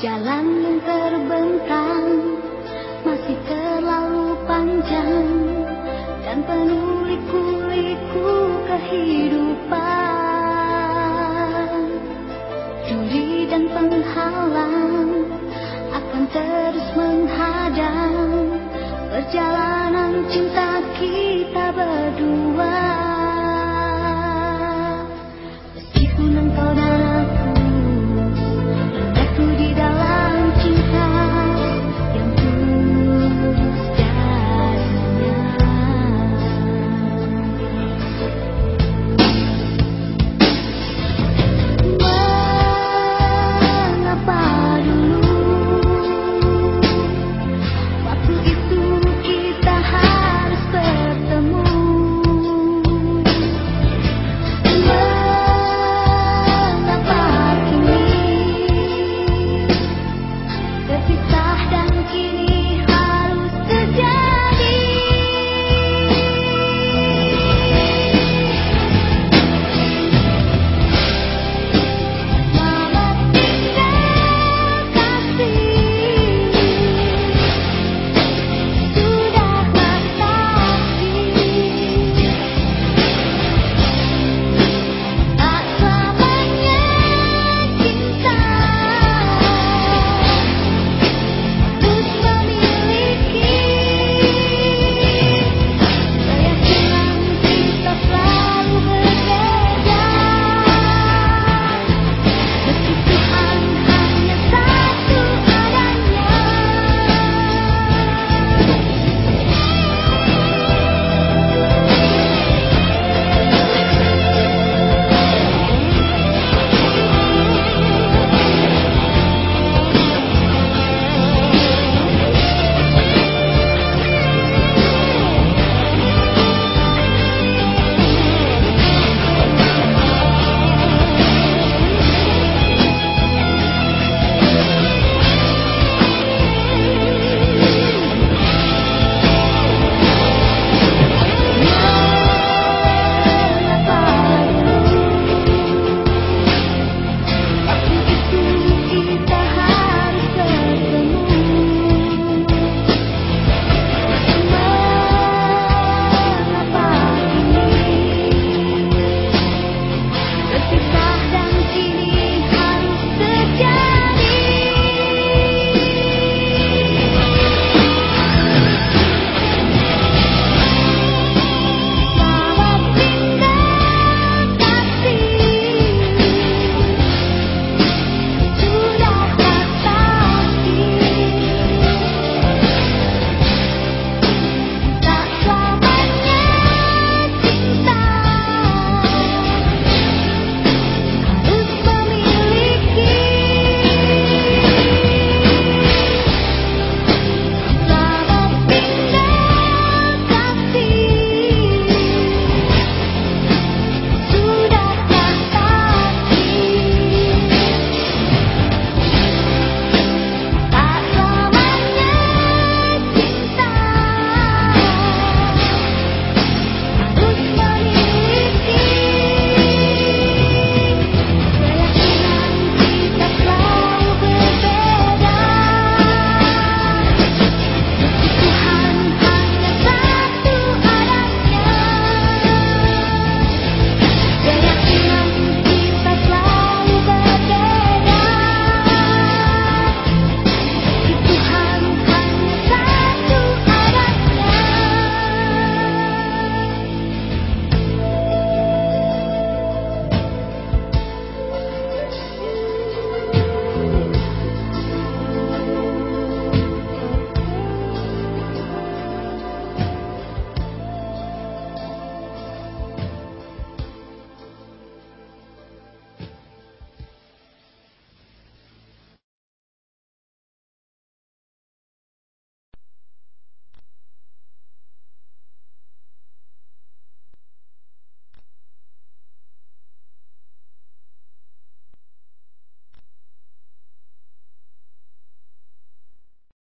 Jalan yang terbentang masih terlalu panjang dan penuh liku-liku kehidupan. Duri dan penghalang akan terus menghadang perjalanan cinta kita berdua. kini